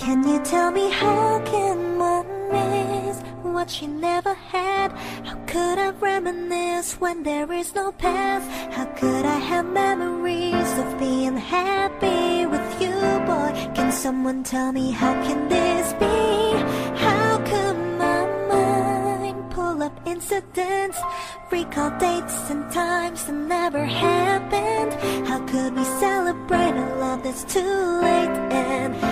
Can you tell me how can one miss what she never had? How could I reminisce when there is no past? How could I have memories of being happy with you, boy? Can someone tell me how can this be? How could my mind pull up incidents, recall dates and times that never happened? How could we celebrate a love that's too late? And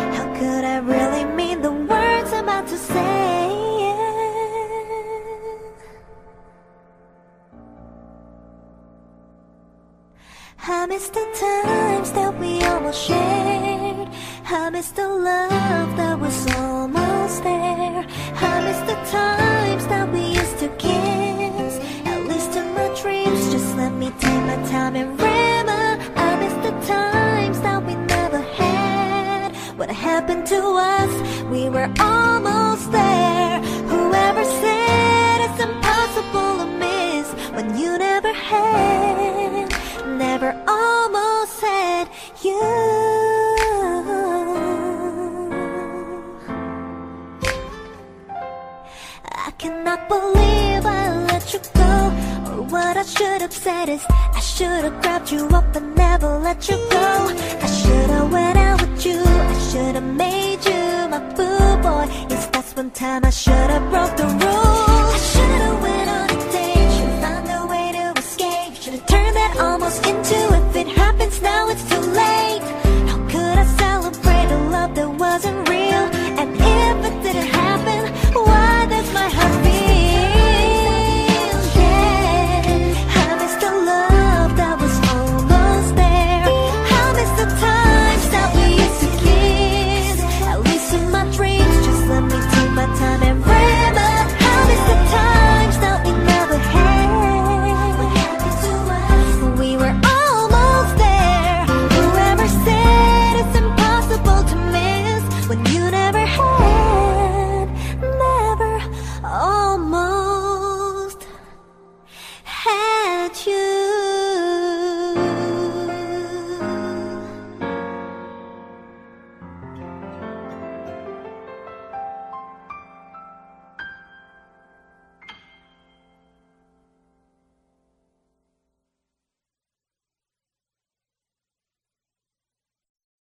I miss the times that we almost shared. I miss the love that was almost there. I miss the times that we used to kiss. At least in my dreams, just let me take my time and remember. I miss the times that we never had. What happened to us? We were almost there. Whoever said I cannot believe I let you go. Or what I should have said is I should have grabbed you up and never let you go. I should have went out with you. I should have made you my boo boy. Yes, that's one time I should have broke the rules.